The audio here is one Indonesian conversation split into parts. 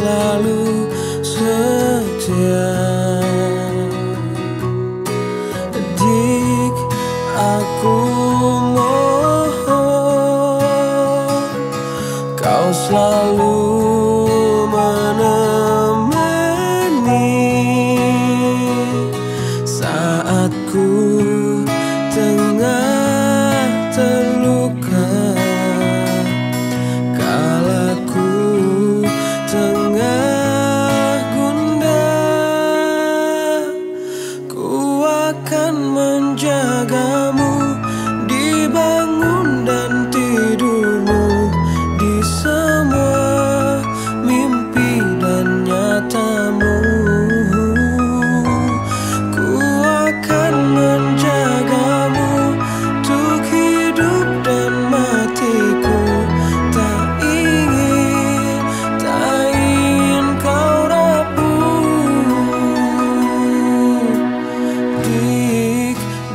selalu setia. Dik aku mohon Kau selalu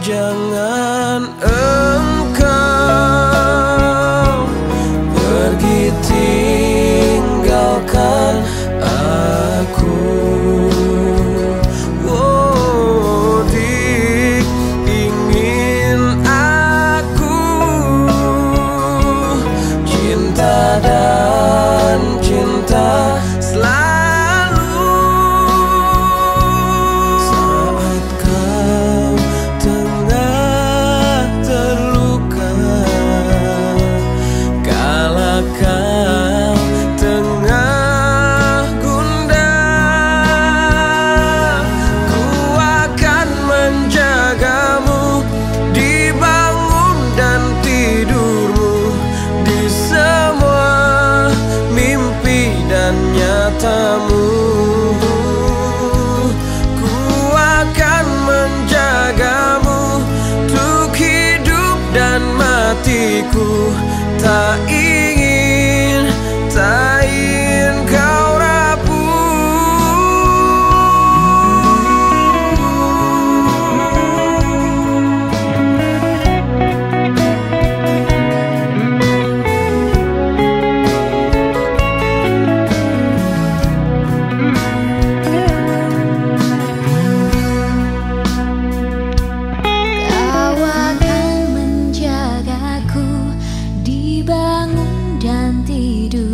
jangan matiku tak ingin dibangun dan tidur